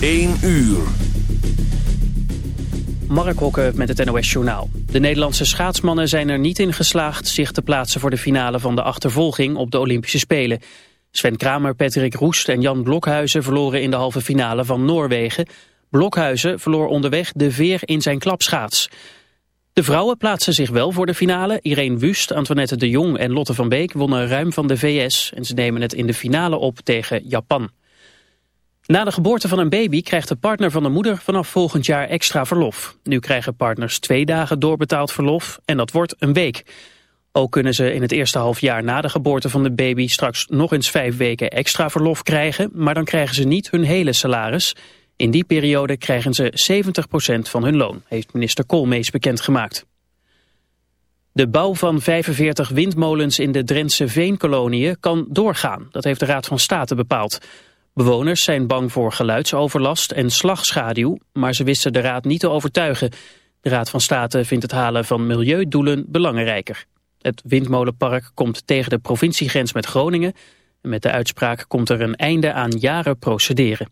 1 uur. Mark Hokke met het NOS Journaal. De Nederlandse schaatsmannen zijn er niet in geslaagd zich te plaatsen voor de finale van de achtervolging op de Olympische Spelen. Sven Kramer, Patrick Roest en Jan Blokhuizen verloren in de halve finale van Noorwegen. Blokhuizen verloor onderweg de veer in zijn klapschaats. De vrouwen plaatsen zich wel voor de finale. Irene Wust, Antoinette de Jong en Lotte van Beek wonnen ruim van de VS... en ze nemen het in de finale op tegen Japan. Na de geboorte van een baby krijgt de partner van de moeder vanaf volgend jaar extra verlof. Nu krijgen partners twee dagen doorbetaald verlof en dat wordt een week. Ook kunnen ze in het eerste half jaar na de geboorte van de baby straks nog eens vijf weken extra verlof krijgen, maar dan krijgen ze niet hun hele salaris. In die periode krijgen ze 70% van hun loon, heeft minister Koolmees bekendgemaakt. De bouw van 45 windmolens in de Drentse veenkoloniën kan doorgaan. Dat heeft de Raad van State bepaald. Bewoners zijn bang voor geluidsoverlast en slagschaduw, maar ze wisten de Raad niet te overtuigen. De Raad van State vindt het halen van milieudoelen belangrijker. Het windmolenpark komt tegen de provinciegrens met Groningen. En met de uitspraak komt er een einde aan jaren procederen.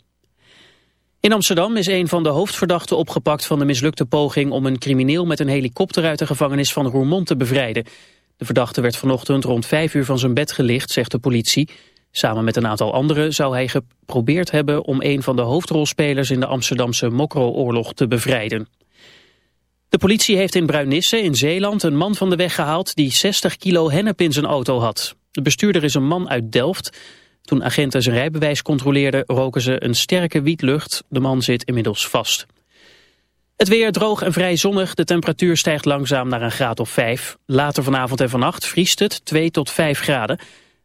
In Amsterdam is een van de hoofdverdachten opgepakt van de mislukte poging om een crimineel met een helikopter uit de gevangenis van Roermond te bevrijden. De verdachte werd vanochtend rond vijf uur van zijn bed gelicht, zegt de politie. Samen met een aantal anderen zou hij geprobeerd hebben om een van de hoofdrolspelers in de Amsterdamse Mokro-oorlog te bevrijden. De politie heeft in Bruinisse in Zeeland een man van de weg gehaald die 60 kilo hennep in zijn auto had. De bestuurder is een man uit Delft. Toen agenten zijn rijbewijs controleerden roken ze een sterke wietlucht. De man zit inmiddels vast. Het weer droog en vrij zonnig. De temperatuur stijgt langzaam naar een graad of 5. Later vanavond en vannacht vriest het 2 tot 5 graden.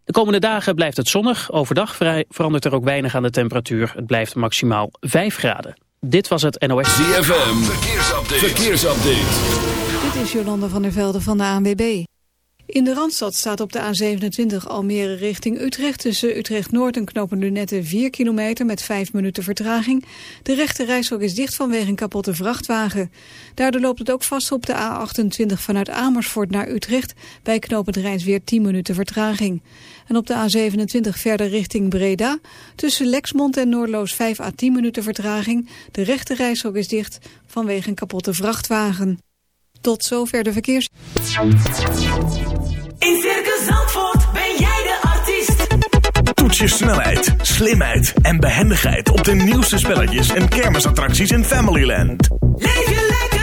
De komende dagen blijft het zonnig. Overdag verandert er ook weinig aan de temperatuur. Het blijft maximaal 5 graden. Dit was het NOS. ZFM, verkeersupdate. verkeersupdate. Dit is Jolanda van der Velde van de ANWB. In de Randstad staat op de A27 Almere richting Utrecht... tussen Utrecht-Noord en Knopen Lunette 4 kilometer met 5 minuten vertraging. De rechte reishok is dicht vanwege een kapotte vrachtwagen. Daardoor loopt het ook vast op de A28 vanuit Amersfoort naar Utrecht... bij Knopend Rijnsweer 10 minuten vertraging. En op de A27 verder richting Breda... tussen Lexmond en Noordloos 5 à 10 minuten vertraging. De rechte reishok is dicht vanwege een kapotte vrachtwagen. Tot zover de verkeers. In Circus Zandvoort ben jij de artiest. Toets je snelheid, slimheid en behendigheid op de nieuwste spelletjes en kermisattracties in Familyland. Leef je lekker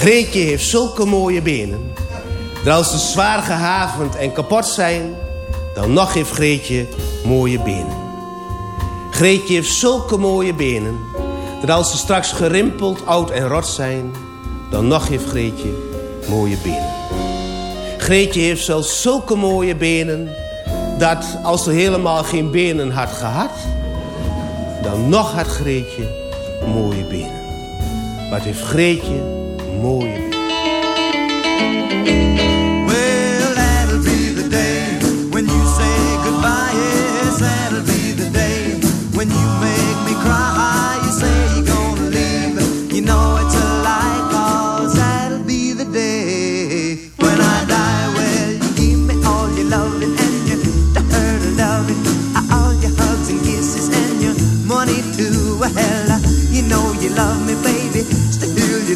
Greetje heeft zulke mooie benen. Dat als ze zwaar gehavend en kapot zijn... dan nog heeft Greetje mooie benen. Greetje heeft zulke mooie benen... dat als ze straks gerimpeld, oud en rot zijn... dan nog heeft Greetje mooie benen. Greetje heeft zelfs zulke mooie benen... dat als ze helemaal geen benen had gehad... dan nog had Greetje mooie benen. Wat heeft Greetje mooie. Well, that'll be the day when you say goodbye. Yes, that'll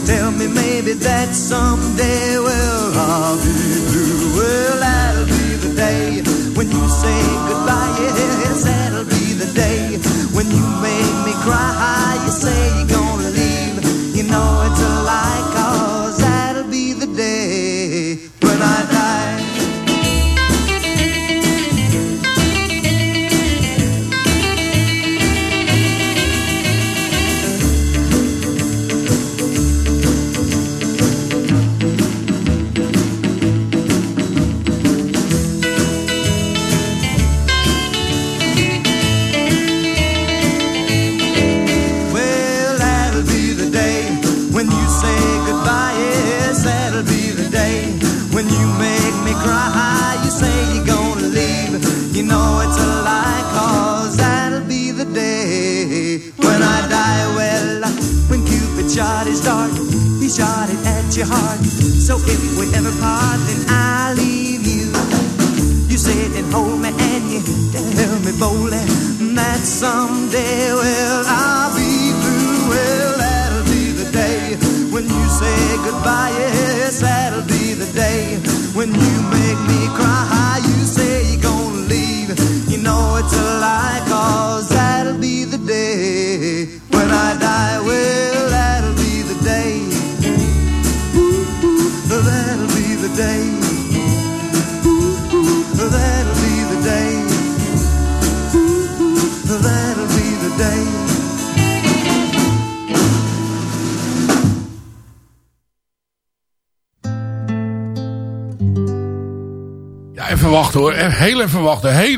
tell me maybe that someday, well, I'll be through. Well, that'll be the day when you say goodbye. Yes, that'll be the day when you make me cry. You say you're gonna leave. You know it's a lie,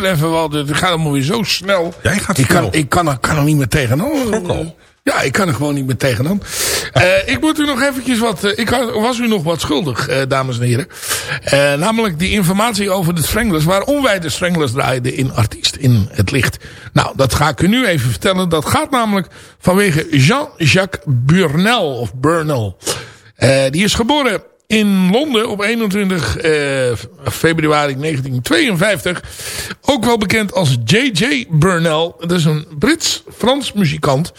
even wachten. Het gaat allemaal weer zo snel. Jij gaat ik kan, snel. ik kan, er, kan er niet meer tegenaan. Ja, ik kan er gewoon niet meer tegenaan. Eh ik moet u nog eventjes wat... eh, ik was u nog wat schuldig, eh, dames en heren. Namelijk die informatie over de Stranglers. Waarom wij de Stranglers draaiden in Artiest in het Licht. Nou, dat ga ik u nu even vertellen. Dat gaat namelijk vanwege Jean-Jacques Burnel. Of Burnell. Eh, die is geboren in Londen op 21 eh, februari 1952. Ook wel bekend als J.J. Burnell. Dat is een Brits-Frans muzikant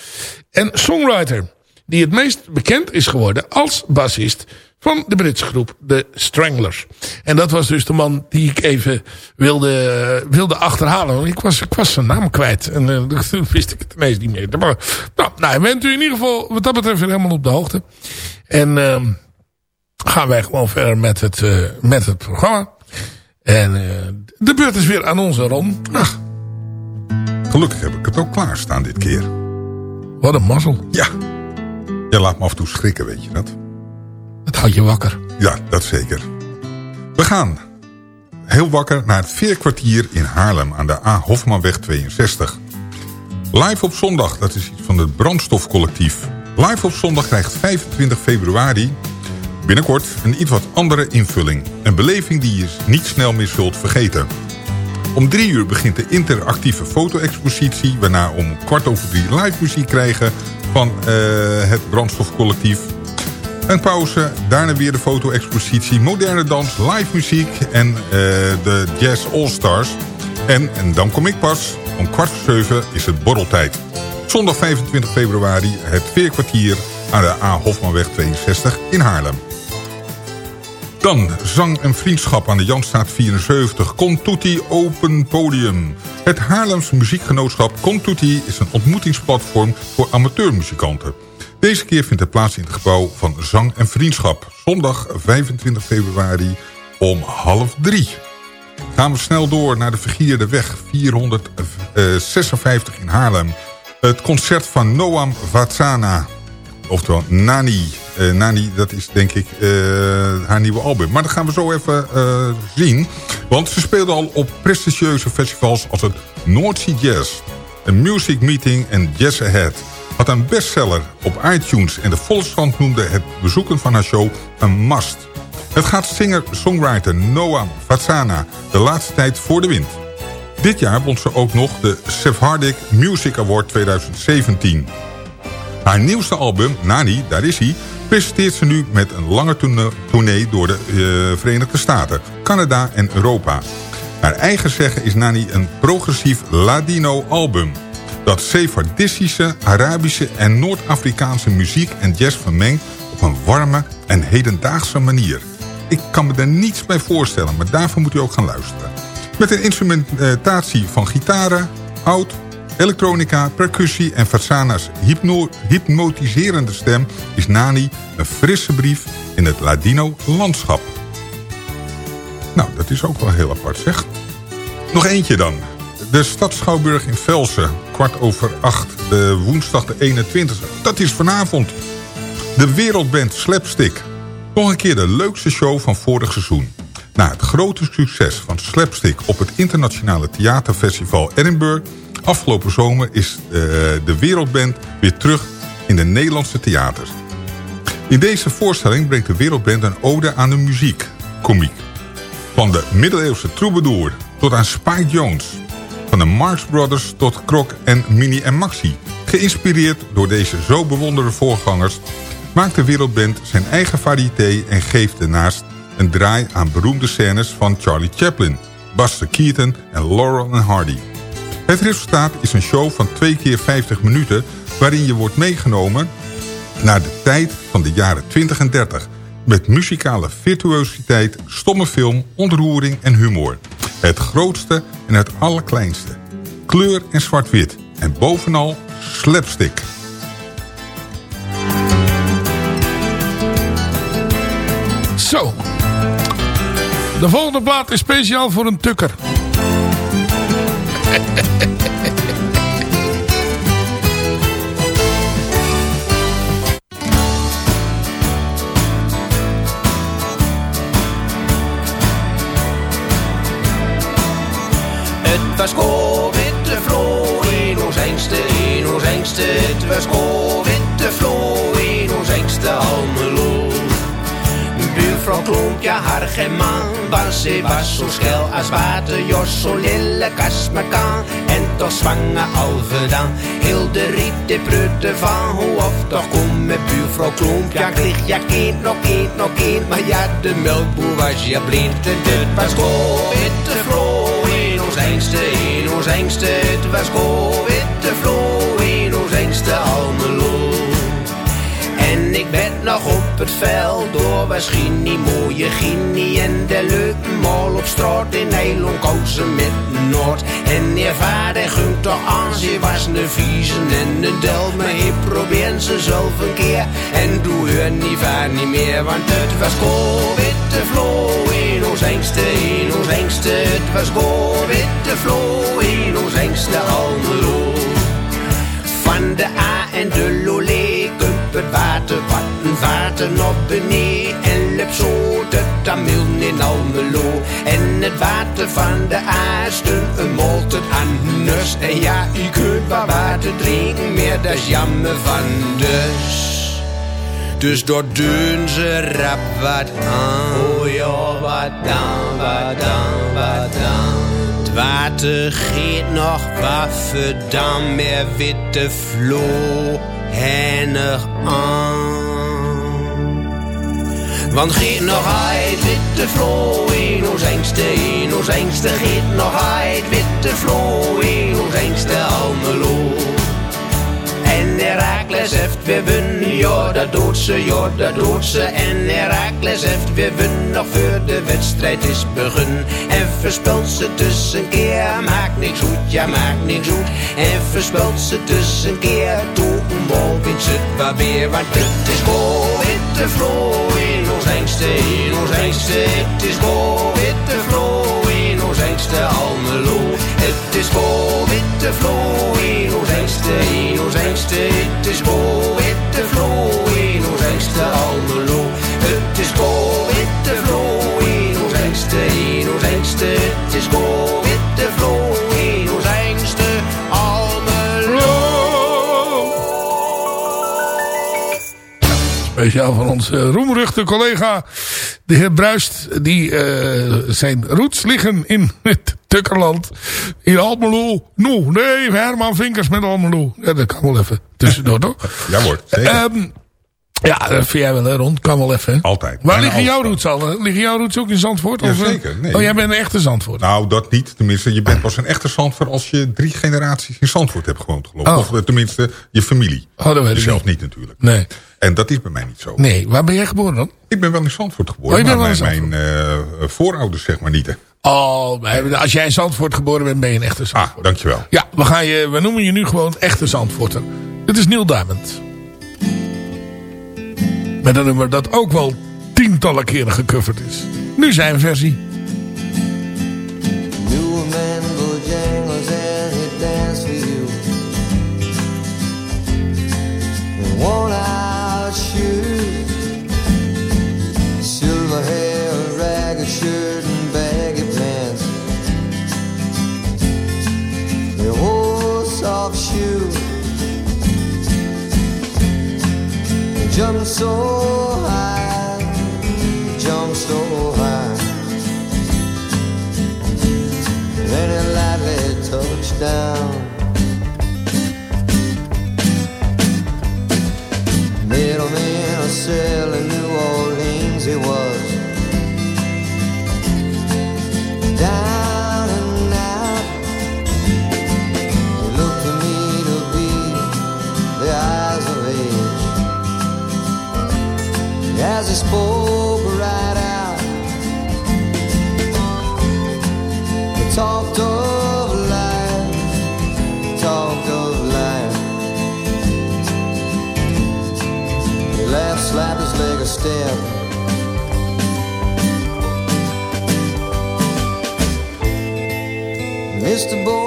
en songwriter. Die het meest bekend is geworden als bassist van de Britse groep The Stranglers. En dat was dus de man die ik even wilde, wilde achterhalen. Want ik was, ik was zijn naam kwijt. En eh, toen wist ik het ineens niet meer. Nou, nou, bent u in ieder geval wat dat betreft helemaal op de hoogte. En ehm, gaan wij gewoon verder met het, eh, met het programma. En eh, de beurt is weer aan onze Ron. Ach, Gelukkig heb ik het ook klaarstaan dit keer. wat een mazzel. Ja. Jij laat me af en toe schrikken, weet je dat? Het houdt je wakker. Ja, dat zeker. We gaan heel wakker naar het veerkwartier in Haarlem aan de A. Hofmanweg 62. Live op zondag, dat is iets van het brandstofcollectief. Live op zondag krijgt 25 februari binnenkort een iets wat andere invulling. Een beleving die je niet snel meer zult vergeten. Om drie uur begint de interactieve foto-expositie... waarna om kwart over drie live muziek krijgen van eh, het brandstofcollectief... Een pauze, daarna weer de foto-expositie, moderne dans, live muziek en eh, de Jazz All-Stars. En, en dan kom ik pas, om kwart voor zeven is het borreltijd. Zondag 25 februari, het veerkwartier aan de A. Hofmanweg 62 in Haarlem. Dan zang en vriendschap aan de Janstraat 74. Contutti Open Podium. Het Haarlems muziekgenootschap Contutti is een ontmoetingsplatform voor amateurmuzikanten. Deze keer vindt het plaats in het gebouw van Zang en Vriendschap. Zondag 25 februari om half drie. Gaan we snel door naar de Vergierde Weg 456 in Haarlem. Het concert van Noam Vatsana. Oftewel Nani. Eh, Nani, dat is denk ik eh, haar nieuwe album. Maar dat gaan we zo even eh, zien. Want ze speelde al op prestigieuze festivals als het Sea Jazz. Een Music Meeting en Jazz Ahead. Had een bestseller op iTunes en de Volkskrant noemde het bezoeken van haar show een must. Het gaat singer-songwriter Noam Vatsana de laatste tijd voor de wind. Dit jaar won ze ook nog de Sephardic Music Award 2017. Haar nieuwste album, Nani, daar is hij... presenteert ze nu met een lange tourne- tournee door de eh, Verenigde Staten, Canada en Europa. Naar eigen zeggen is Nani een progressief Ladino album. dat Sefardistische, Arabische en Noord-Afrikaanse muziek en jazz vermengt op een warme en hedendaagse manier. Ik kan me er niets bij voorstellen, maar daarvoor moet u ook gaan luisteren. Met een instrumentatie van gitaren, oud, elektronica, percussie en Fasana's hypno hypnotiserende stem... is Nani een frisse brief in het Ladino-landschap. Nou, dat is ook wel heel apart, zeg. Nog eentje dan. De Stad Schouwburg in Velsen, kwart over acht, de woensdag de 21e. Dat is vanavond. De wereldband Slapstick. Nog een keer de leukste show van vorig seizoen. Na het grote succes van Slapstick op het internationale theaterfestival Edinburgh... afgelopen zomer is uh, de wereldband weer terug in de Nederlandse theaters. In deze voorstelling brengt de wereldband een ode aan de muziek, komiek. Van de middeleeuwse troubadour tot aan Spike Jones. Van de Marx Brothers tot Krok en Mini en Maxi. Geïnspireerd door deze zo bewonderde voorgangers... maakt de wereldband zijn eigen variété en geeft daarnaast een draai aan beroemde scènes van Charlie Chaplin... Buster Keaton en Laurel en Hardy. Het resultaat is een show van 2 keer 50 minuten... waarin je wordt meegenomen naar de tijd van de jaren 20 en 30... met muzikale virtuositeit, stomme film, ontroering en humor. Het grootste en het allerkleinste. Kleur en zwart-wit. En bovenal slapstick. Zo. De volgende plaat is speciaal voor een tukker. Het was go witte vlo in ons engste, in ons engste. Het was go witte Buurvrouw Kloompje, haar geman, was ze was zo schel als water. Jos zo lille kast kan, en toch zwanger alve dan. Heel de riet, de prutte van, hoe of toch kom met buurvrouw Kloompje. Ja, kreeg ja kind, nog kind, nog kind, maar ja, de melkboer was ja blind. En het was witte vlo in ons engste, in ons engste. Het was witte vlo in ons engste Almelo. Het veld door was mooie Ginny en de leuke mol op straat in Nederland kozen met Noord. En je vader gungt toch aan, ze was een viezen en een del, maar ik probeer ze zelf een keer. En doe haar niet vaar niet meer, want het was go witte vlo in ons engste, in ons engste. Het was go witte vlo in ons engste Almelo. Van de A en de Lolé kump het water wat water naar beneden en lep zo de Tamil in Almelo. En het water van de Aasten een molt het anders. En ja, je kunt wel water drinken, meer dat is jammer van dus. Dus door doen ze rap wat aan. Oh ja, wat dan, wat dan, wat dan. Het water geeft nog waffen, dan meer witte vlo hennig aan. Want geet nog uit witte vlo in ons engste, in ons engste. Geet nog witte vlo in ons engste Almelo. En Herakles heeft weer wun, ja dat doet ze, ja dat doet ze. En Herakles heeft weer wun, nog voor de wedstrijd is begun. En verspelt ze tussen keer, maakt niks goed, ja maakt niks goed. En verspelt ze tussen keer, bal wint ze het wel weer. Want het is go witte in ons engste, in ons engste. Het is go witte vlo engste Almelo. Het is go witte vlo in ons engste, in ons engste. Het is go witte vlo in ons engste Almelo. Het is go witte vlo in ons engste, in ons engste. Het is go witte vlo in ons engste Almelo. Speciaal van onze roemruchte collega, de heer Bruist. Die uh, zijn roots liggen in het Tukkerland. In Almelo. No, nee, Herman Vinkers met Almelo. Ja, dat kan wel even tussendoor, toch? Ja hoor, zeker. Um, Ja, dat vind jij wel, hè, Ron? Kan wel even, hè? Altijd. Waar liggen jouw roots al? Liggen jouw roots ook in Zandvoort? Of, eh? Jazeker, nee. Oh, jij bent een echte Zandvoort. Nou, dat niet. Tenminste, je bent pas een echte Zandvoort als je drie generaties in Zandvoort hebt gewoond, geloof ik. Oh. Of eh, tenminste, je familie. Oh, dat weet ik Zelf niet. niet natuurlijk. Nee. En dat is bij mij niet zo. Nee, waar ben jij geboren dan? Ik ben wel in Zandvoort geboren, Oh, maar in mijn, mijn eh, voorouders zeg maar niet. hè. Oh, als jij in Zandvoort geboren bent, ben je een echte Ah, Zandvoort. dankjewel. Ja, we, gaan je, we noemen je nu gewoon echte Zandvoorter. Dit is Neil Diamond. Met een nummer dat ook wel tientallen keren gecoverd is. Nu zijn versie. Jumped so high, jumped so high. Then it lightly touched down. Middleman a cell As he spoke right out. He talked of life, talked of life. He laughed, slapped his leg a step. Mr. Bojangles,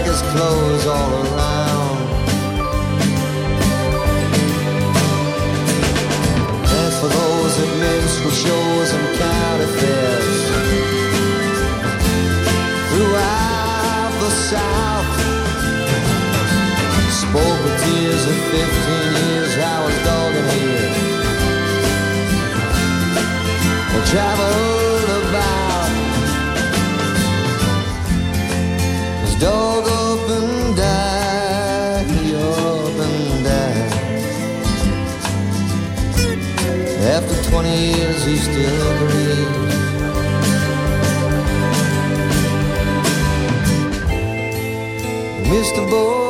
His clothes all around. And for those at minstrel shows and county fairs throughout the South, spoke with tears of 15 years I was dogging here. I traveled 20 years he still grieves Mr. Bojangles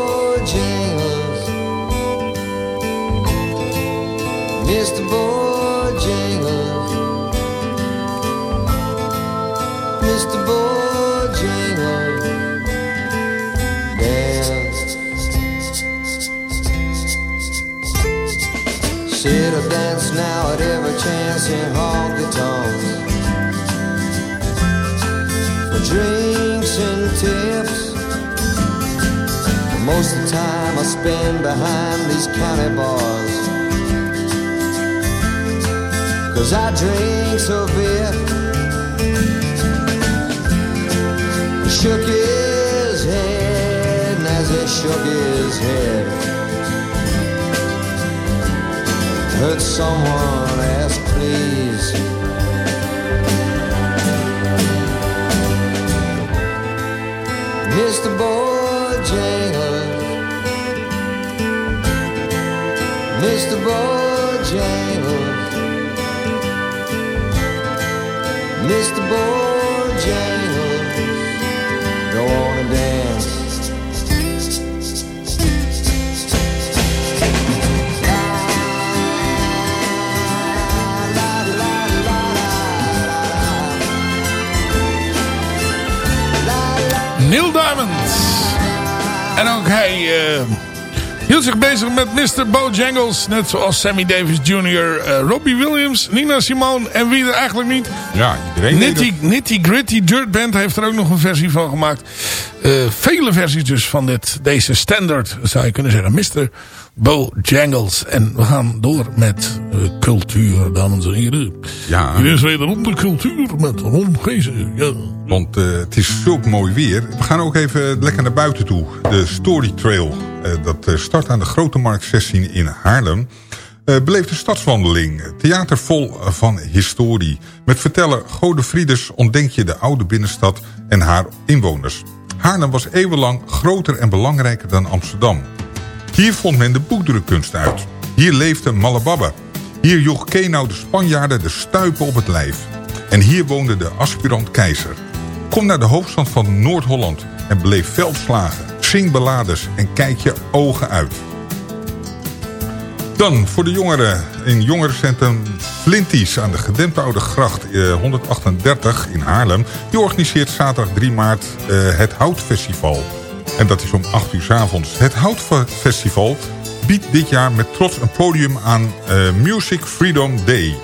time I spend behind these county bars. Cause I drink so beer shook his head, as he shook his head, heard someone ask, please. Mr. Bojangles, Mr. Bojangles, Mr. Bojangles go on and dance. Neil Diamond. En ook hij eh, hield zich bezig met Mr. Bojangles. Net zoals Sammy Davis Jr., eh, Robbie Williams, Nina Simone en wie er eigenlijk niet. Ja, iedereen Nitty, Nitty Gritty Dirt Band heeft er ook nog een versie van gemaakt. Eh, vele versies dus van dit, deze standard, zou je kunnen zeggen. Mr. Bojangles. En we gaan door met eh, cultuur, dames en heren. Ja. Hier is wederom de cultuur met Ron Gezen. Ja. Want het is zulk mooi weer. We gaan ook even lekker naar buiten toe. De Story Trail. Eh, dat eh, start aan de Grote Markt 16 in Haarlem. Eh beleef de stadswandeling. Theater vol van historie. Met verteller Godefrieders ontdek je de oude binnenstad en haar inwoners. Haarlem was eeuwenlang groter en belangrijker dan Amsterdam. Hier vond men de boekdrukkunst uit. Hier leefde Malababba. Hier joeg Kenau de Spanjaarden de stuipen op het lijf. En hier woonde de aspirant keizer. Kom naar de hoofdstad van Noord-Holland en beleef veldslagen, zing ballades en kijk je ogen uit. Dan voor de jongeren in jongerencentrum Flinties aan de gedempte Oude Gracht eh, 138 in Haarlem. Die organiseert zaterdag 3 maart eh, het Houtfestival. En dat is om 8 uur 's avonds. Het Houtfestival biedt dit jaar met trots een podium aan eh, Music Freedom Day.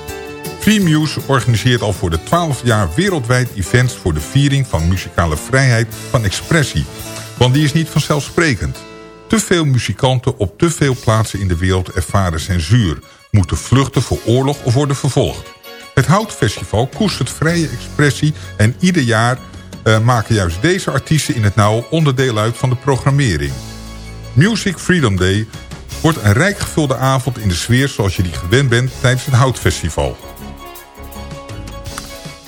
Free Muse organiseert al voor de 12 jaar wereldwijd events voor de viering van muzikale vrijheid van expressie. Want die is niet vanzelfsprekend. Te veel muzikanten op te veel plaatsen in de wereld ervaren censuur, moeten vluchten voor oorlog of worden vervolgd. Het Houtfestival koestert vrije expressie en ieder jaar eh, maken juist deze artiesten in het nauw onderdeel uit van de programmering. Music Freedom Day wordt een rijk gevulde avond in de sfeer zoals je die gewend bent tijdens het Houtfestival.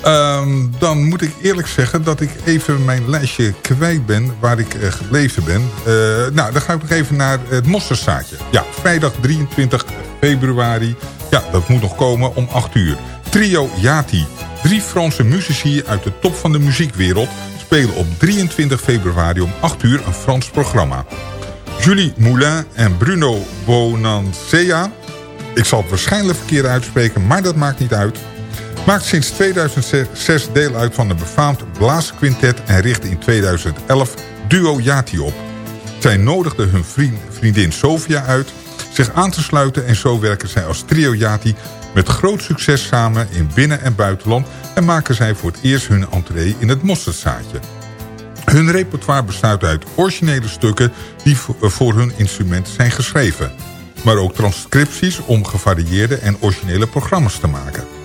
Ehm, dan moet ik eerlijk zeggen dat ik even mijn lijstje kwijt ben waar ik eh, gebleven ben. Eh, nou, dan ga ik nog even naar het mosterdzaadje. Ja, vrijdag 23 februari. Ja, dat moet nog komen om 8 uur. Trio Yati. Drie Franse muzici uit de top van de muziekwereld... spelen op 23 februari om 8 uur een Frans programma. Julie Moulin en Bruno Bonansea. Ik zal het waarschijnlijk verkeerd uitspreken, maar dat maakt niet uit maakt sinds 2006 deel uit van een befaamd blaasquintet... en richtte in 2011 Duo Yati op. Zij nodigden hun vriend, vriendin Sofia uit zich aan te sluiten... en zo werken zij als trio Yati met groot succes samen in binnen- en buitenland... en maken zij voor het eerst hun entree in het mosterdzaadje. Hun repertoire bestaat uit originele stukken die voor hun instrument zijn geschreven. Maar ook transcripties om gevarieerde en originele programma's te maken.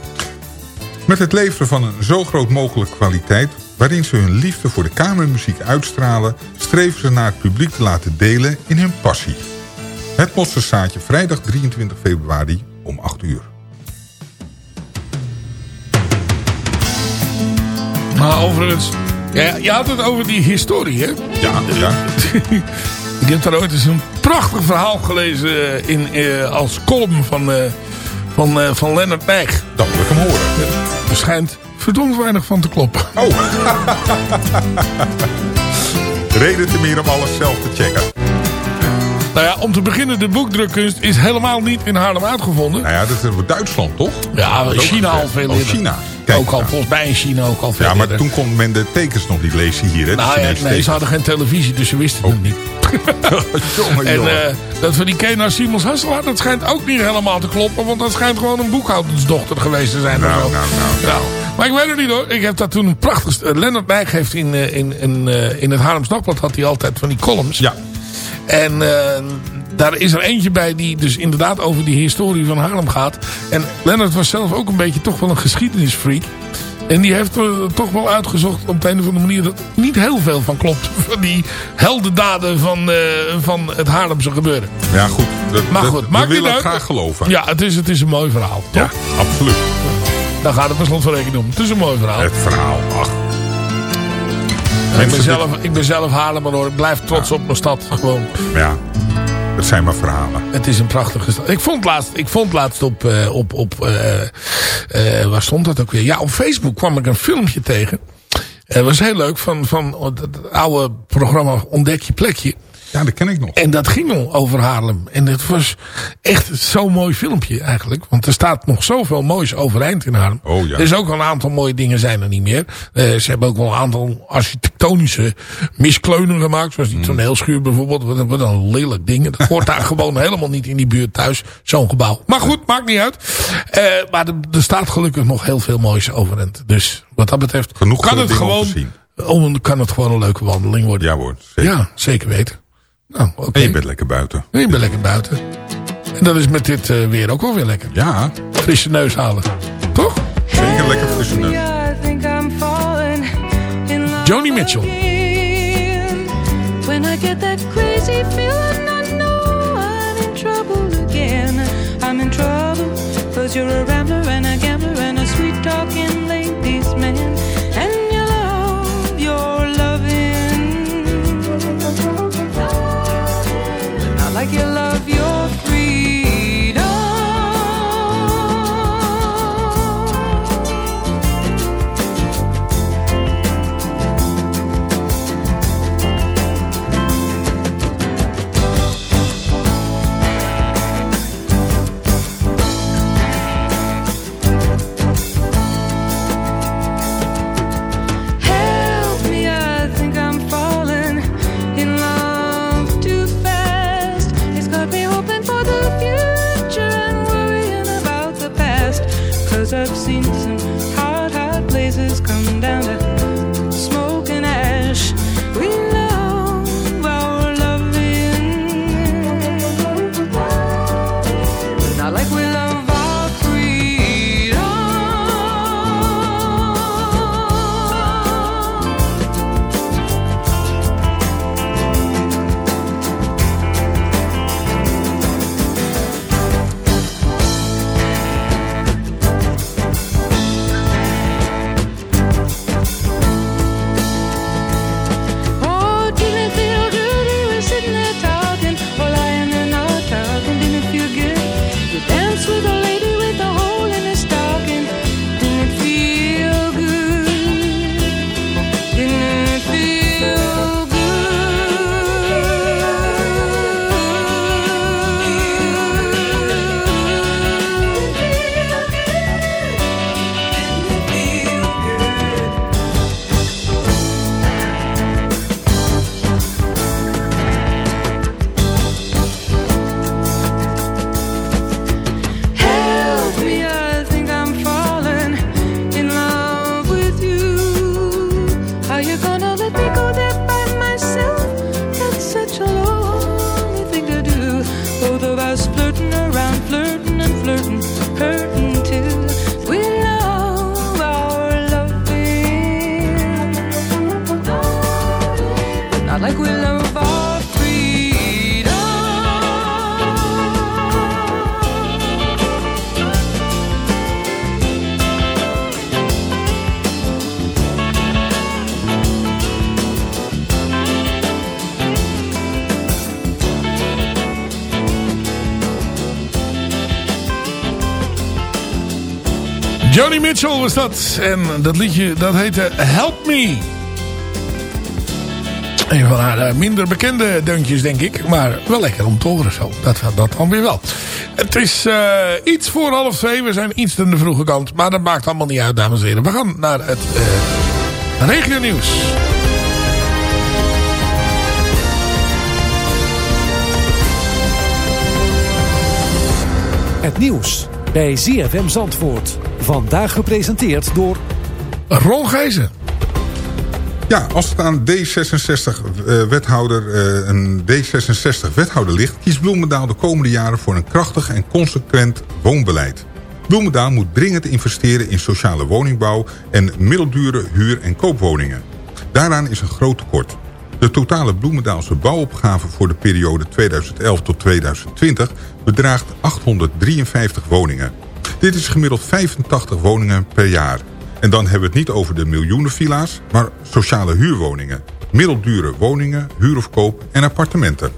Met het leveren van een zo groot mogelijke kwaliteit... waarin ze hun liefde voor de kamermuziek uitstralen... streven ze naar het publiek te laten delen in hun passie. Het Mosterdzaadje vrijdag 23 februari om 8 uur. Maar overigens, ja, je had het over die historie, hè? Ja, ja. Ik heb daar ooit eens een prachtig verhaal gelezen eh, in, eh, als column van, eh, van, eh, van Leonard Nijg. Dat wil ik hem horen. Er schijnt verdomd weinig van te kloppen. Oh. Reden te meer om alles zelf te checken. Nou ja, om te beginnen, de boekdrukkunst is helemaal niet in Haarlem uitgevonden. Nou ja, dat is Duitsland, toch? Ja, China al veel Oh, eerder. China. Kijk, ook al, nou. volgens mij in China ook al Ja, maar toen kon men de tekens nog niet lezen hier, hè? Nou ja, nee, ze hadden geen televisie, dus ze wisten Oh. het niet. jongen, En jongen. eh, dat van die Kena Simons Hasselaar, dat schijnt ook niet helemaal te kloppen. Want dat schijnt gewoon een boekhoudersdochter geweest te zijn. Nou, zo. nou, nou. Nou, maar ik weet het niet hoor. Ik heb daar toen een prachtig... eh, Lennart Nijg heeft in, eh, in, in, eh, in het Haarlems Dagblad had hij altijd van die columns. Ja, En eh, daar is er eentje bij die dus inderdaad over die historie van Haarlem gaat. En Lennart was zelf ook een beetje toch wel een geschiedenisfreak. En die heeft er toch wel uitgezocht op de een of andere manier dat niet heel veel van klopt. Van die heldendaden van, eh, van het Haarlemse gebeuren. ja goed. Dat, Maar dat- goed, maakt willen het uit. graag geloven. Ja, het is, het is een mooi verhaal. Toch? Ja, absoluut. Daar gaat het per slot van rekening om. Het is een mooi verhaal. Het verhaal, ach. Ik, ben zelf, ik ben zelf Haarlemmer hoor. Ik blijf trots op mijn stad. Gewoon. Ja, het zijn maar verhalen. Het is een prachtige stad. Ik vond laatst, ik vond laatst op, eh, op, op eh, eh, waar stond dat ook weer? Ja, op Facebook kwam ik een filmpje tegen. Het was heel leuk van, van het oude programma Ontdek je plekje. Ja, dat ken ik nog. En dat ging al over Haarlem. En het was echt zo'n mooi filmpje eigenlijk. Want er staat nog zoveel moois overeind in Haarlem. Oh, ja. Er is ook wel een aantal mooie dingen zijn er niet meer. Eh, ze hebben ook wel een aantal architectonische miskleunen gemaakt. Zoals Mm. die toneelschuur bijvoorbeeld. Wat, een- wat een lelijk ding. Dat hoort daar gewoon helemaal niet in die buurt thuis. Zo'n gebouw. Maar goed, maakt niet uit. Eh, maar er, er staat gelukkig nog heel veel moois overeind. Dus wat dat betreft Genoeg kan het gewoon... te zien. Om, kan het gewoon een leuke wandeling worden. Ja zeker. Ja, zeker weten. Nou, oké. En je bent lekker buiten. Je bent lekker buiten. En dat is met dit eh, weer ook wel weer lekker. Ja, Frisse neus halen. Toch? zeker lekker frisse neus. Joni Mitchell. When I get that crazy feeling, I know I'm in trouble again. I'm in trouble, cause you're a rambler I've seen some Joni Mitchell was dat. En dat liedje dat heette Help Me. Een van haar eh, minder bekende deuntjes, denk ik. Maar wel lekker om te horen zo. Dat, dat dan weer wel. Het is eh, iets voor half twee. We zijn iets aan de vroege kant. Maar dat maakt allemaal niet uit, dames en heren. We gaan naar het eh regio nieuws. Het nieuws bij ZFM Zandvoort. Vandaag gepresenteerd door... Ron Gijzen. Ja, als het aan D66-wethouder, eh, een D66-wethouder ligt... kiest Bloemendaal de komende jaren voor een krachtig en consequent woonbeleid. Bloemendaal moet dringend investeren in sociale woningbouw... en middeldure huur- en koopwoningen. Daaraan is een groot tekort. De totale Bloemendaalse bouwopgave voor de periode 2011 tot 2020... bedraagt 853 woningen. Dit is gemiddeld 85 woningen per jaar... En dan hebben we het niet over de miljoenen villa's, maar sociale huurwoningen. Middeldure woningen, huur of koop en appartementen.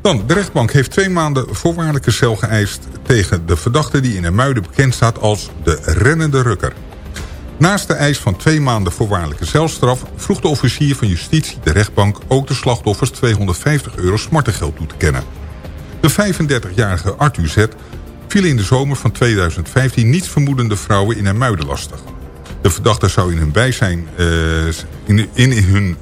Dan, de rechtbank heeft twee maanden voorwaardelijke cel geëist... tegen de verdachte die in Muiden bekend staat als de rennende rukker. Naast de eis van twee maanden voorwaardelijke celstraf... vroeg de officier van justitie de rechtbank ook de slachtoffers 250 euro smartengeld toe te kennen. De 35-jarige Arthur Z viel in de zomer van 2015 niets vermoedende vrouwen in Muiden lastig. De verdachte zou in hun, bijzijn, uh, in, in hun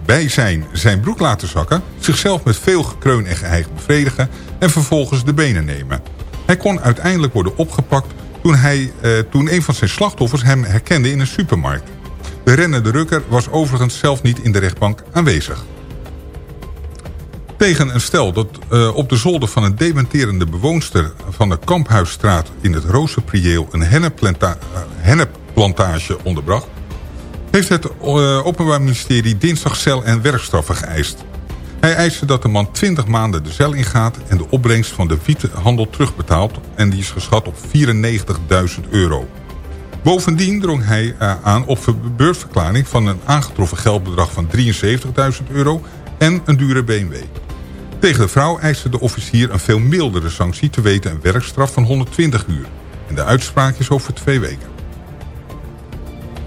zijn broek laten zakken... zichzelf met veel gekreun en geheigd bevredigen... en vervolgens de benen nemen. Hij kon uiteindelijk worden opgepakt toen, hij, uh, toen een van zijn slachtoffers hem herkende in een supermarkt. De rennende rukker was overigens zelf niet in de rechtbank aanwezig. Tegen een stel dat uh, op de zolder van een dementerende bewoonster van de Kamphuisstraat in het Rozenprieel een hennepplantage onderbracht, heeft het uh, Openbaar Ministerie dinsdag cel- en werkstraffen geëist. Hij eiste dat de man 20 maanden de cel ingaat en de opbrengst van de wiethandel terugbetaalt en die is geschat op 94.000 euro. Bovendien drong hij aan op beurtverklaring van een aangetroffen geldbedrag van 73.000 euro en een dure BMW. Tegen de vrouw eiste de officier een veel mildere sanctie, te weten een werkstraf van 120 uur. En de uitspraak is over twee weken.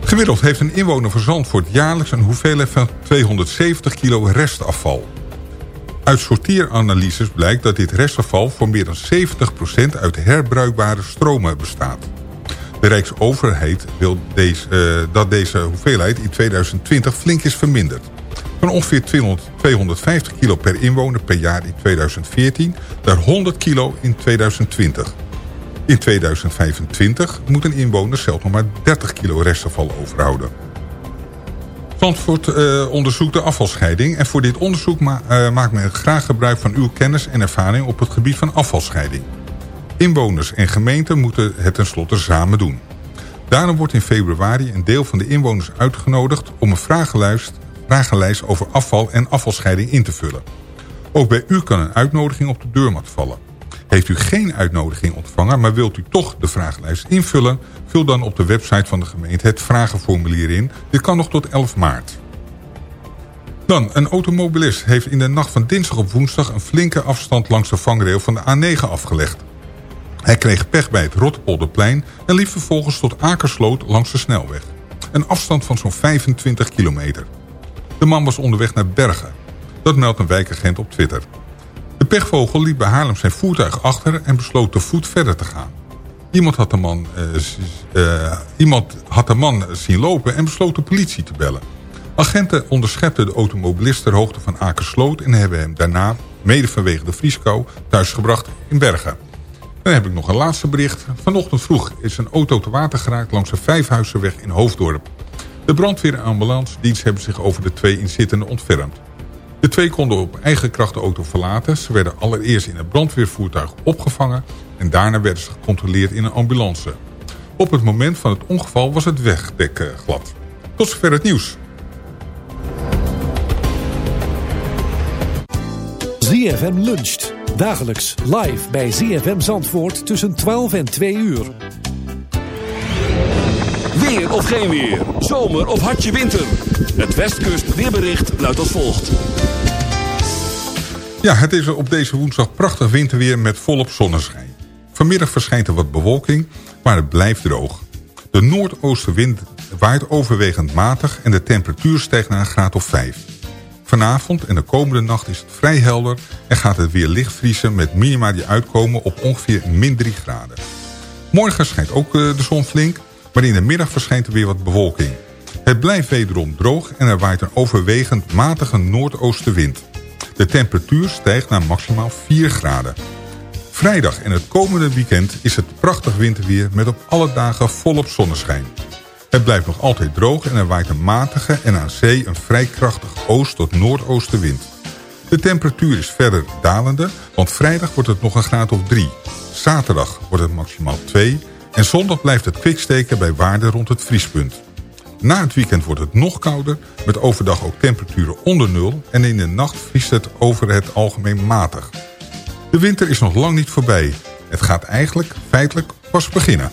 Gemiddeld heeft een inwoner van Zandvoort jaarlijks een hoeveelheid van 270 kilo restafval. Uit sorteeranalyses blijkt dat dit restafval voor meer dan 70% uit herbruikbare stromen bestaat. De Rijksoverheid wil deze, uh, dat deze hoeveelheid in 2020 flink is verminderd. Van ongeveer 200, 250 kilo per inwoner per jaar in 2014 naar 100 kilo in 2020. In 2025 moet een inwoner zelfs nog maar 30 kilo restafval overhouden. Zandvoort uh, onderzoekt de afvalscheiding. En voor dit onderzoek ma uh, maakt men graag gebruik van uw kennis en ervaring op het gebied van afvalscheiding. Inwoners en gemeenten moeten het tenslotte samen doen. Daarom wordt in februari een deel van de inwoners uitgenodigd om een vragenlijst, vragenlijst over afval en afvalscheiding in te vullen. Ook bij u kan een uitnodiging op de deurmat vallen. Heeft u geen uitnodiging ontvangen, maar wilt u toch de vragenlijst invullen... vul dan op de website van de gemeente het vragenformulier in. Dit kan nog tot 11 maart. Dan, een automobilist heeft in de nacht van dinsdag op woensdag... een flinke afstand langs de vangrail van de A9 afgelegd. Hij kreeg pech bij het Rotterpolderplein... en liep vervolgens tot Akersloot langs de snelweg. Een afstand van zo'n 25 kilometer. De man was onderweg naar Bergen. Dat meldt een wijkagent op Twitter. De pechvogel liep bij Haarlem zijn voertuig achter en besloot te voet verder te gaan. Iemand had de man, uh, uh, iemand had de man zien lopen en besloot de politie te bellen. Agenten onderschepten de automobilist ter hoogte van Akersloot... en hebben hem daarna, mede vanwege de vrieskou, thuisgebracht in Bergen. Dan heb ik nog een laatste bericht. Vanochtend vroeg is een auto te water geraakt langs de Vijfhuizenweg in Hoofddorp. De brandweer en hebben zich over de twee inzittenden ontfermd. De twee konden op eigen kracht de auto verlaten. Ze werden allereerst in het brandweervoertuig opgevangen... en daarna werden ze gecontroleerd in een ambulance. Op het moment van het ongeval was het wegdek uh, glad. Tot zover het nieuws. ZFM luncht. Dagelijks live bij ZFM Zandvoort tussen 12 en 2 uur. Weer of geen weer. Zomer of hartje winter. Het Westkust weerbericht luidt als volgt. Ja, het is op deze woensdag prachtig winterweer met volop zonneschijn. Vanmiddag verschijnt er wat bewolking, maar het blijft droog. De noordoostenwind waait overwegend matig en de temperatuur stijgt naar een graad of 5. Vanavond en de komende nacht is het vrij helder en gaat het weer licht vriezen met minima die uitkomen op ongeveer min 3 graden. Morgen schijnt ook de zon flink, maar in de middag verschijnt er weer wat bewolking. Het blijft wederom droog en er waait een overwegend matige noordoostenwind. De temperatuur stijgt naar maximaal 4 graden. Vrijdag en het komende weekend is het prachtig winterweer met op alle dagen volop zonneschijn. Het blijft nog altijd droog en er waait een matige en aan zee een vrij krachtig oost- tot noordoostenwind. De temperatuur is verder dalende, want vrijdag wordt het nog een graad of 3. Zaterdag wordt het maximaal 2 en zondag blijft het kwiksteken bij waarden rond het vriespunt. Na het weekend wordt het nog kouder, met overdag ook temperaturen onder nul... en in de nacht vriest het over het algemeen matig. De winter is nog lang niet voorbij. Het gaat eigenlijk feitelijk pas beginnen.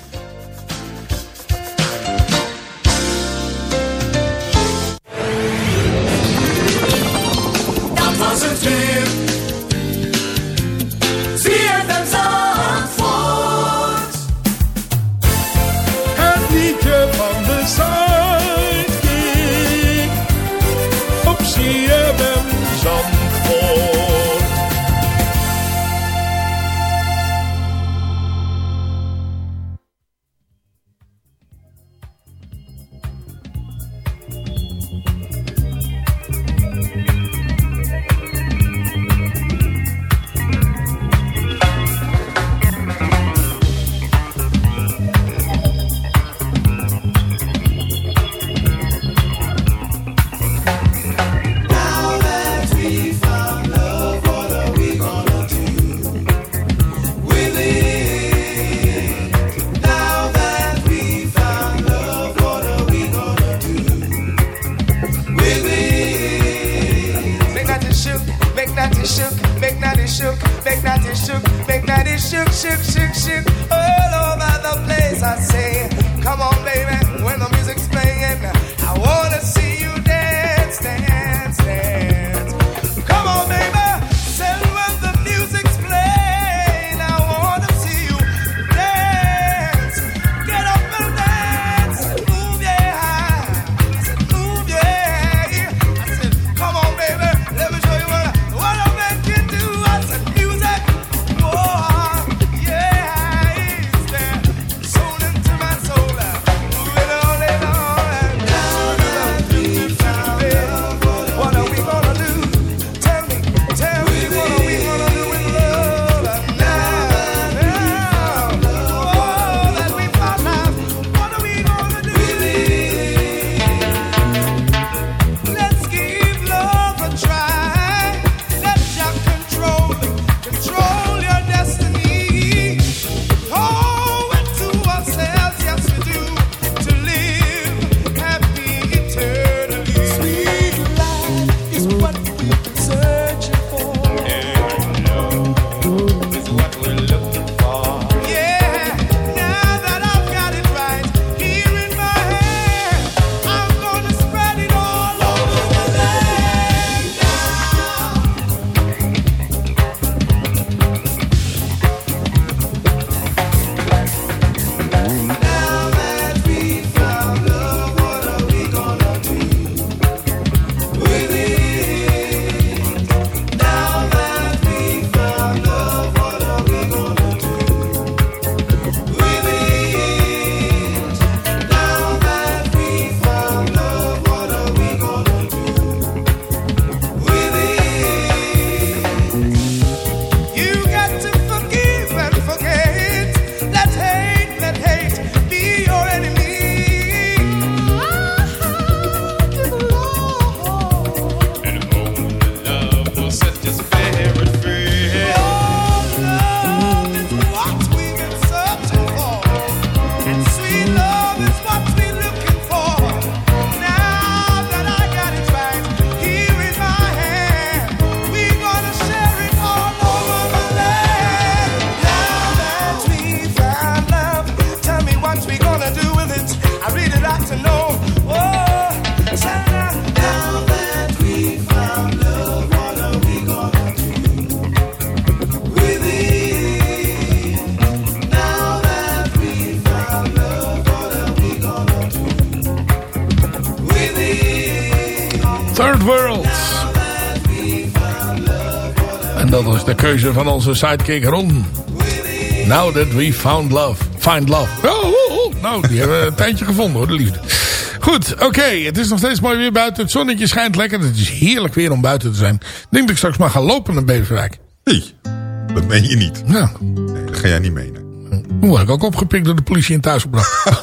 sip van onze sidekick Ron. Now that we found love. Find love. Oh, oh, oh. Nou, die hebben we een tijdje gevonden hoor, de liefde. Goed, oké. Het is nog steeds mooi weer buiten. Het zonnetje schijnt lekker. Het is heerlijk weer om buiten te zijn. Ik denk dat ik straks maar ga lopen naar Beverwijk. Nee, dat meen je niet. Ja. Nee, dat ga jij niet menen. Hoe word ik ook opgepikt door de politie en thuisgebracht.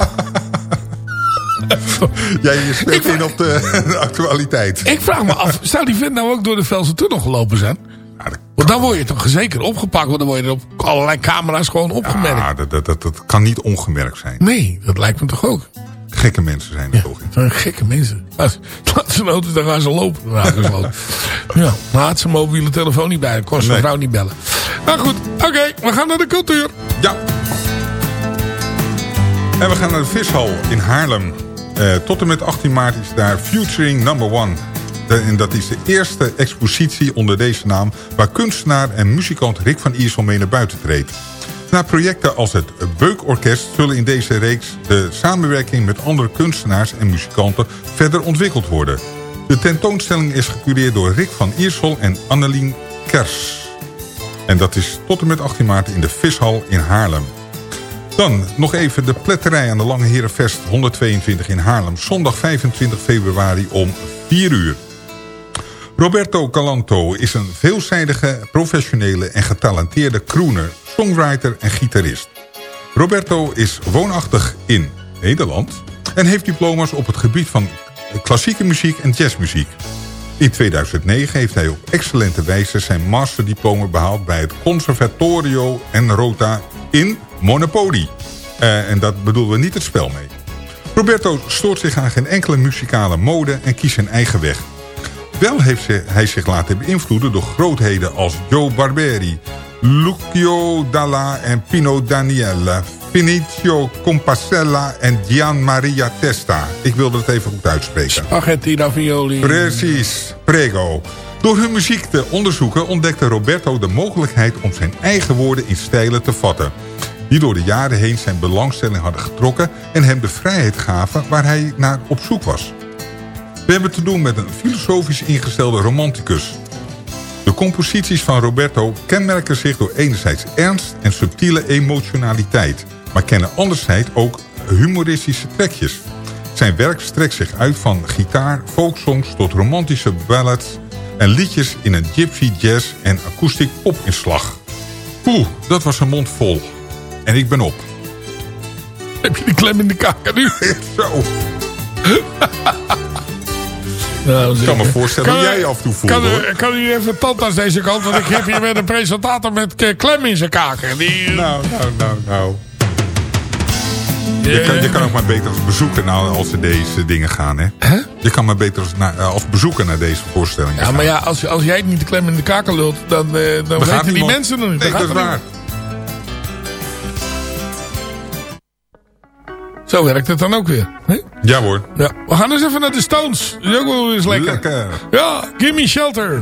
Jij je speelt in op de, de actualiteit. ik vraag me af, zou die vent nou ook door de Velse Tunnel gelopen zijn? Want dan word je toch zeker opgepakt. Want dan word je op allerlei camera's gewoon opgemerkt. ja, dat, dat, dat, dat kan niet ongemerkt zijn. Nee, dat lijkt me toch ook. Gekke mensen zijn er toch in. Zijn gekke mensen. Laat laat ze noten, dan gaan ze lopen. Dan gaan ze lopen. ja, had ze mobiele telefoon niet bij. Zijn Nee. vrouw niet bellen. Nou goed, oké, we gaan naar de cultuur. Ja. En we gaan naar de Vishal in Haarlem. Eh, tot en met 18 maart is daar Futuring Number One. En dat is de eerste expositie onder deze naam... waar kunstenaar en muzikant Rick van Iersel mee naar buiten treedt. Na projecten als het Beukorkest zullen in deze reeks... de samenwerking met andere kunstenaars en muzikanten verder ontwikkeld worden. De tentoonstelling is gecureerd door Rick van Iersel en Annelien Kers. En dat is tot en met 18 maart in de Vishal in Haarlem. Dan nog even de pletterij aan de Lange Herenvest 122 in Haarlem. Zondag 25 februari om 4 uur. Roberto Galanto is een veelzijdige, professionele en getalenteerde crooner, songwriter en gitarist. Roberto is woonachtig in Nederland en heeft diploma's op het gebied van klassieke muziek en jazzmuziek. In 2009 heeft hij op excellente wijze zijn masterdiploma behaald... bij het Conservatorio en Rota in Monopoly. Eh, en dat bedoelen we niet het spel mee. Roberto stoort zich aan geen enkele muzikale mode en kiest zijn eigen weg. Wel heeft ze- hij zich laten beïnvloeden door grootheden als Joe Barberi... Lucio Dalla en Pino Daniele. Vinicio Compasella en Gian Maria Testa. Ik wilde het even goed uitspreken. Spaghetti ravioli. Precies, prego. Door hun muziek te onderzoeken ontdekte Roberto de mogelijkheid om zijn eigen woorden in stijlen te vatten. Die door de jaren heen zijn belangstelling hadden getrokken en hem de vrijheid gaven waar hij naar op zoek was. We hebben te doen met een filosofisch ingestelde romanticus. De composities van Roberto kenmerken zich door enerzijds ernst en subtiele emotionaliteit, maar kennen anderzijds ook humoristische trekjes. Zijn werk strekt zich uit van gitaar, folksongs tot romantische ballads en liedjes in een gypsy jazz en akoestiek popinslag. Oeh, dat was een mond vol. En ik ben op. Heb je de klem in de kaken nu? Zo. Nou, Ik kan me voorstellen Kan hoe er- jij je af en toe voelt Kan, hoor. er- kan u even tandarts deze kant? Want ik heb hier met een presentator met eh, klem in zijn kaken. Die, Nou, nou, nou, nou. Je kan, je kan ook maar beter als bezoeker nou, als er deze dingen gaan, hè? Je kan maar beter als, naar, eh, als bezoeker naar deze voorstellingen Ja, gaan. maar ja, als, als jij niet de klem in de kaken lult, dan, eh, dan weten die niemand- mensen nog niet. Nee, dat is er waar. Zo werkt het dan ook weer. hè? Ja hoor. Ja. We gaan eens even naar de Stones. Dat is ook wel eens lekker. Lekker. Ja, Gimme Shelter.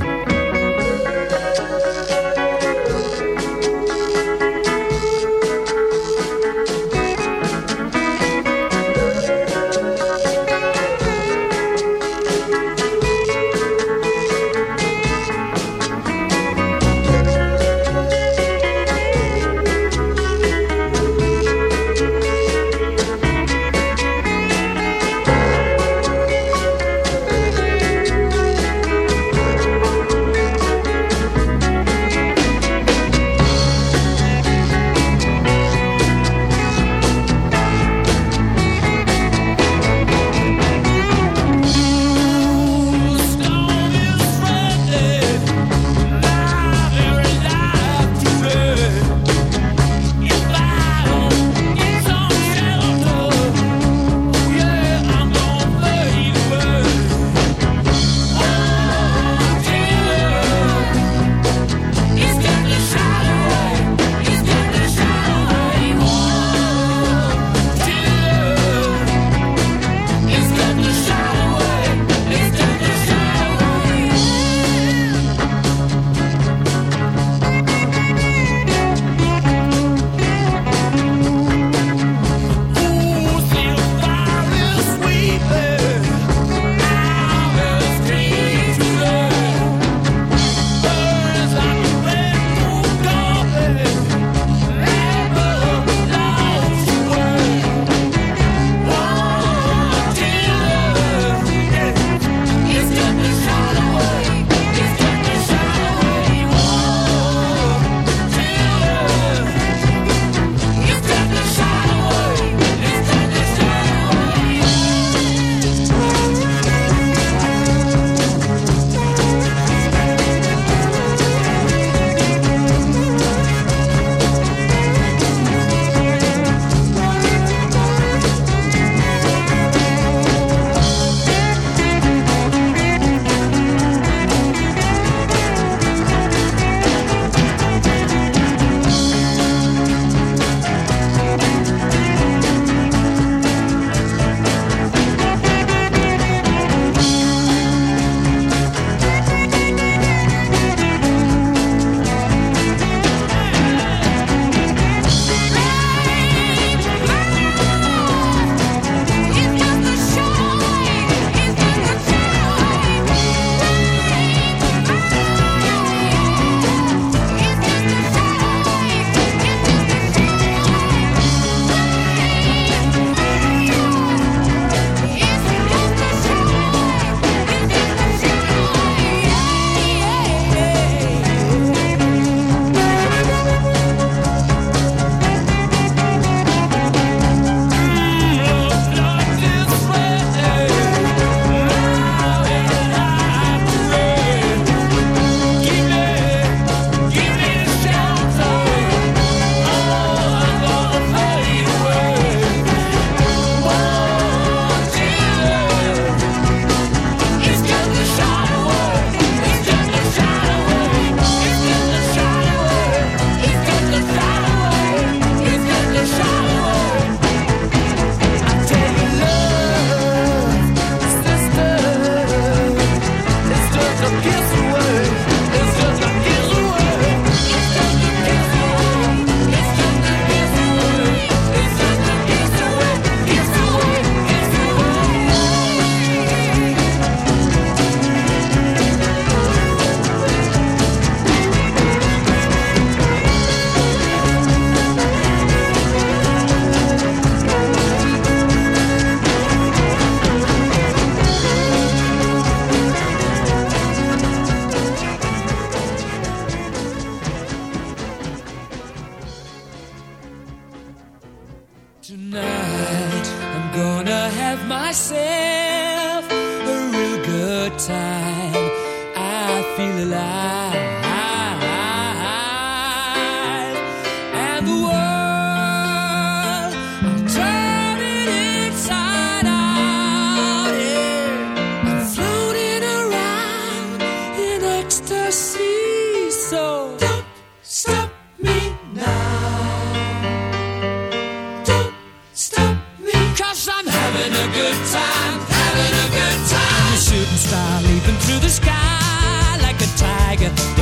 a good time, having a good time. Shooting star leaping through the sky like a tiger.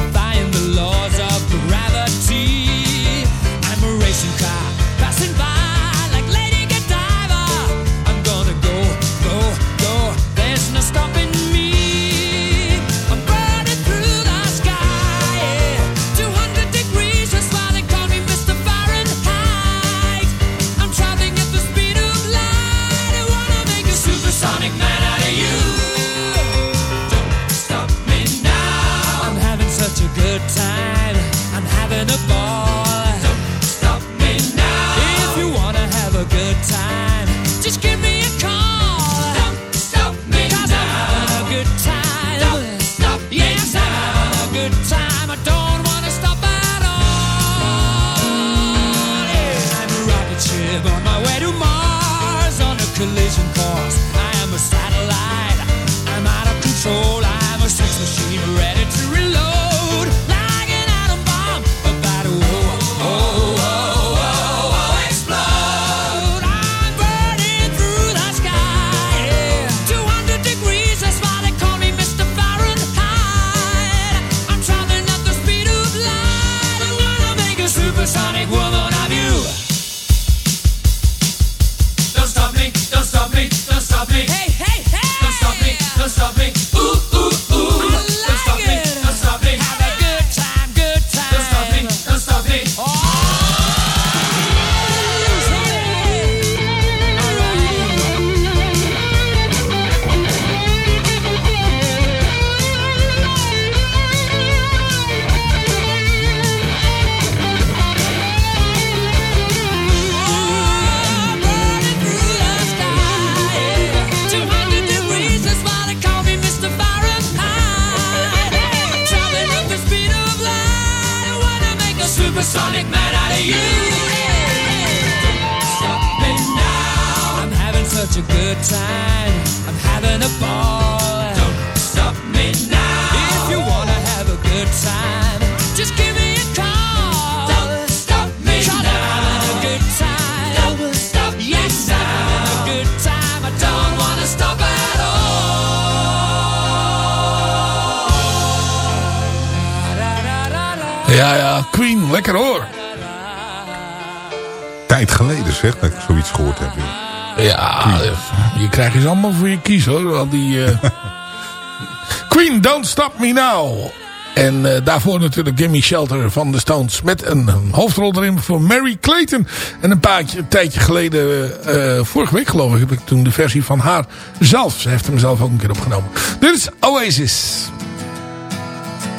krijg je ze allemaal voor je kies hoor. Al die. Eh, Queen, Don't Stop Me Now. En eh, daarvoor natuurlijk Gimme Shelter van de Stones. Met een hoofdrol erin voor Mary Clayton. En een, paar tijdje geleden, uh, vorige week geloof ik, heb ik toen de versie van haar zelf. Ze heeft hem zelf ook een keer opgenomen. Dit is Oasis.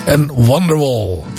En Wonderwall.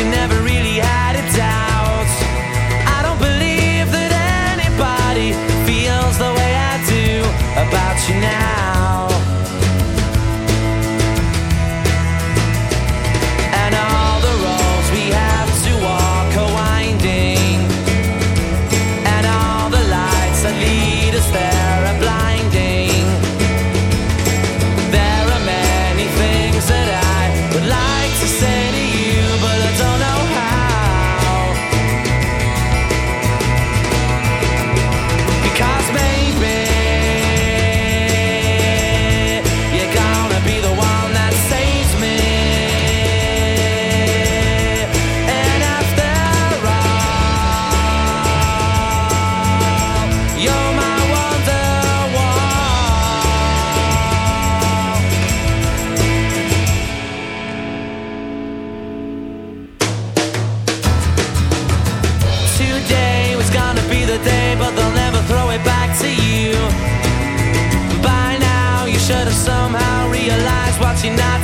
You never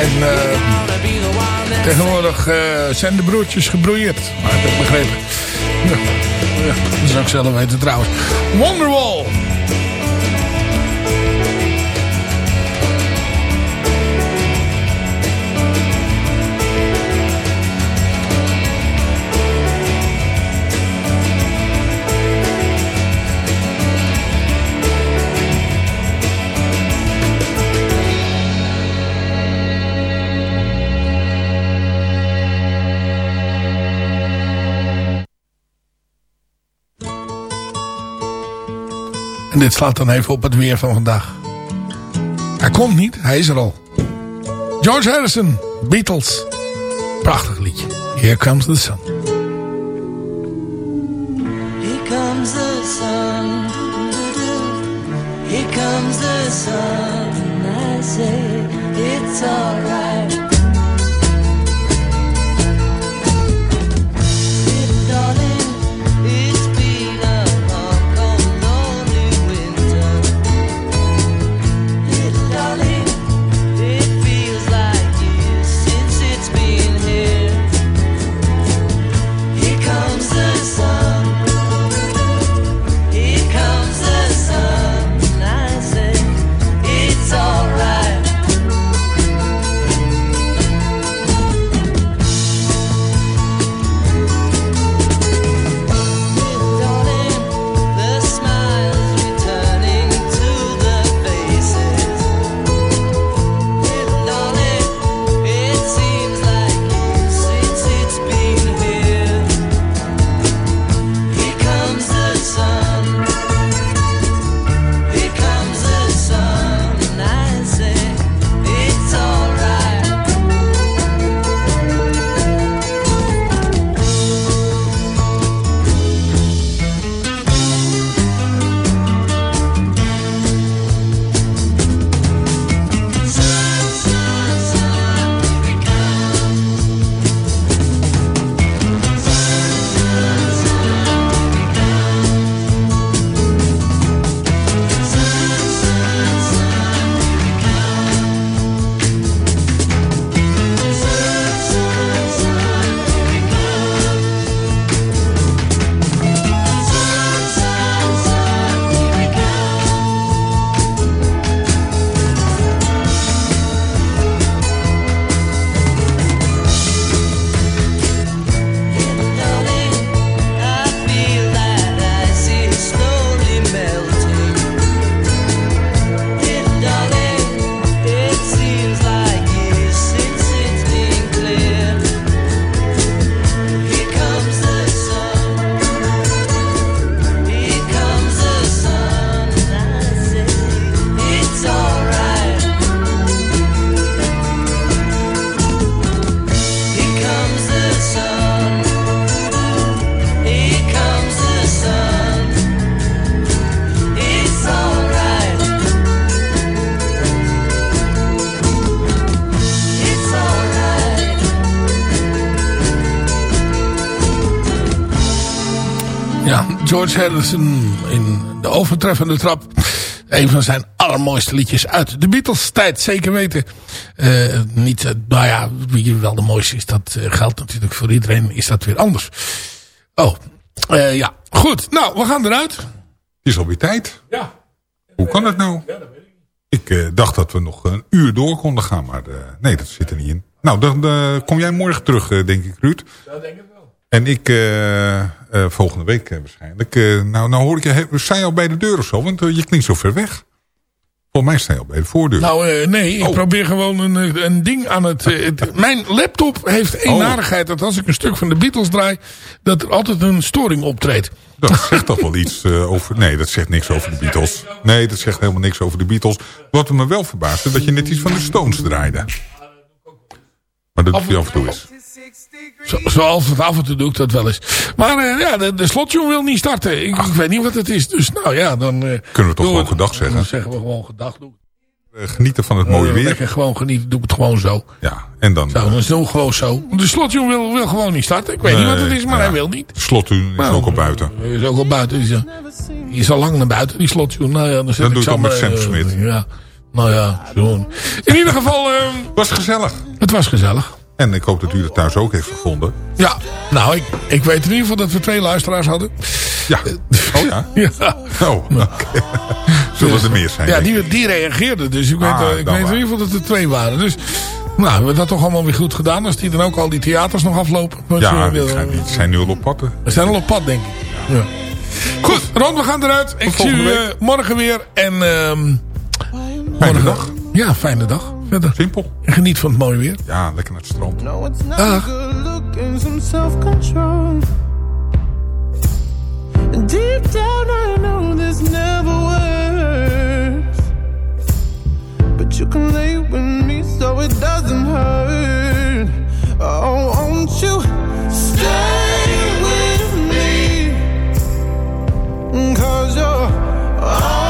En eh, tegenwoordig eh, zijn de broertjes gebroeierd. Maar heb ik begrepen. Ja, dat zou ik zelf weten trouwens. Wonderwall. Dit slaat dan even op het weer van vandaag. Hij komt niet, hij is er al. George Harrison, Beatles. Prachtig liedje. Here comes the sun. Here comes the sun. Here comes the sun. I say it's alright. George Harrison in de overtreffende trap. Een van zijn allermooiste liedjes uit de Beatles tijd, zeker weten. Uh, niet, uh, nou ja, wie wel de mooiste is, dat uh, geldt natuurlijk voor iedereen, is dat weer anders. Oh, ja, goed. Nou, we gaan eruit. Het is alweer tijd. Ja. Hoe kan het nou? Ja, dat weet ik. Ik dacht dat we nog een uur door konden gaan, maar nee, dat zit er niet in. Nou, dan kom jij morgen terug, denk ik, Ruud. Ja, denk ik wel. En ik uh, uh, volgende week uh, waarschijnlijk. nou, nou hoor ik je, sta je al bij de deur of zo? Want je klinkt zo ver weg. Volgens mij sta je al bij de voordeur. Nou, nee, ik oh. probeer gewoon een, een ding aan het... het mijn laptop heeft één Oh. narigheid. Dat als ik een stuk van de Beatles draai, dat er altijd een storing optreedt. Dat zegt toch wel iets over... Nee, dat zegt niks over de Beatles. Nee, dat zegt helemaal niks over de Beatles. Wat me wel verbaasde, dat je net iets van de Stones draaide. Maar dat doe je af en toe eens. Zo, zoals het af en toe doe ik dat wel eens. Maar uh, ja, de, de slotjoen wil niet starten. Ik, ik, weet niet wat het is. Dus nou ja, dan... Uh, Kunnen we toch gewoon gedag zeggen? Dan zeggen we gewoon gedag. Doen. Uh, genieten van het mooie weer. Lekker gewoon genieten. Doe het gewoon zo. Ja, en dan... Zo, dan is het gewoon zo. De slotjoen wil, wil gewoon niet starten. Ik weet niet wat het is, maar ja. hij wil niet. De slotjoen is nou, ook al buiten. Is ook al buiten. Is, is al lang naar buiten, die slotjoen. Nou ja, dan dat doe ik dan met Sam Smit. ja. Nou ja, zo. In ieder geval... ehm, was gezellig. Het was gezellig. En ik hoop dat u het thuis ook heeft gevonden. Ja, nou, ik, ik weet in ieder geval dat we twee luisteraars hadden. Ja. Oh ja? ja. Oh, okay. Zullen er meer zijn? Ja, die, die reageerden. Dus ik, ah, weet, ik weet in ieder geval dat er twee waren. Dus nou, we hebben dat toch allemaal weer goed gedaan. Als die dan ook al die theaters nog aflopen. Ja, die zijn, die zijn nu al op pad. We zijn al op pad, denk ik. Ja. Goed, Ron, we gaan eruit. Ik zie u uh, morgen weer. En um, fijne dag. Ja, fijne dag. Verder. Simpel. En geniet van het mooie weer. Ja, lekker naar het strand. No, it's not Dag. Deep down I know this never works. But you can lay with me so it doesn't hurt. Oh, won't you stay with me? Cause you're all